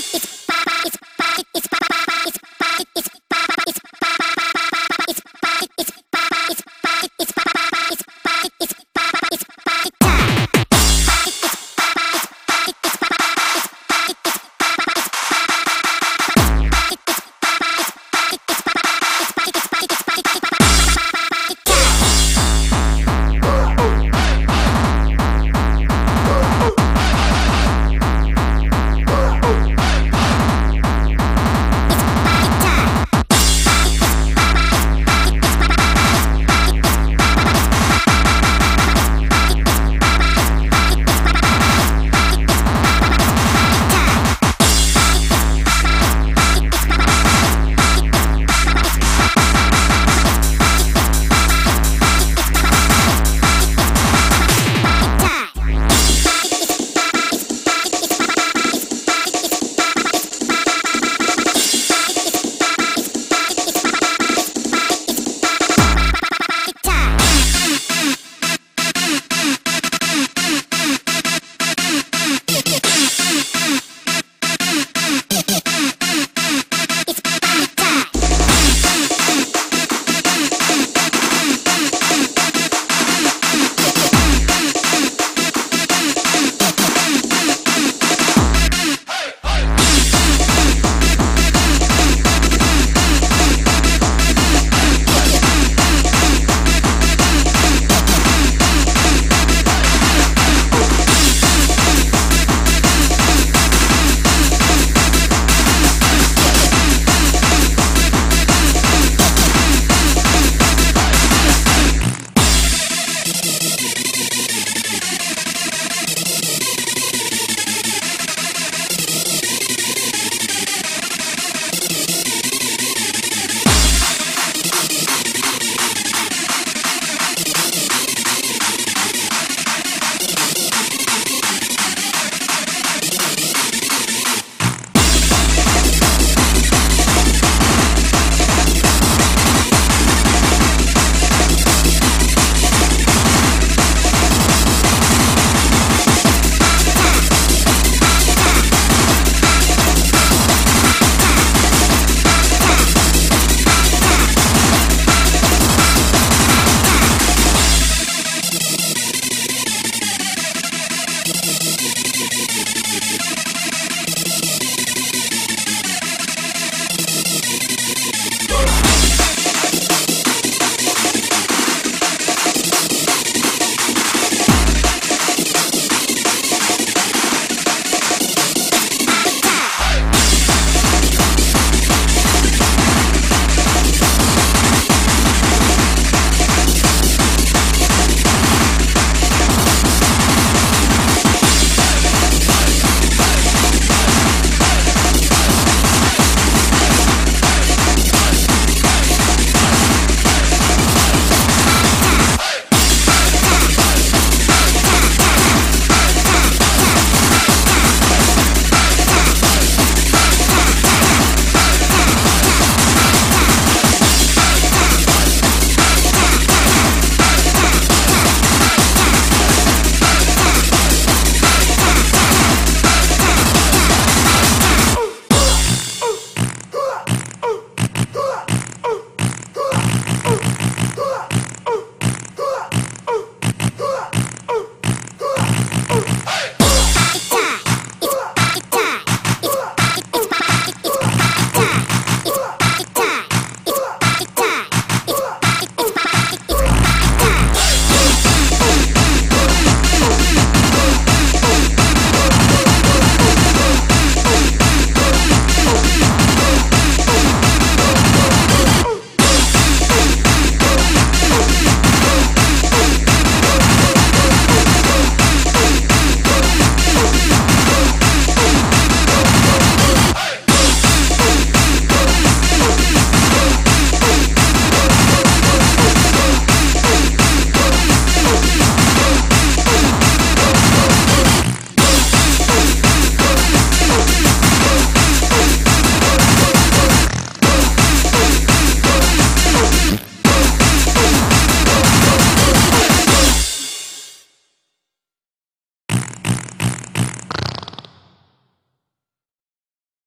it's it's it's, it's, it's, it's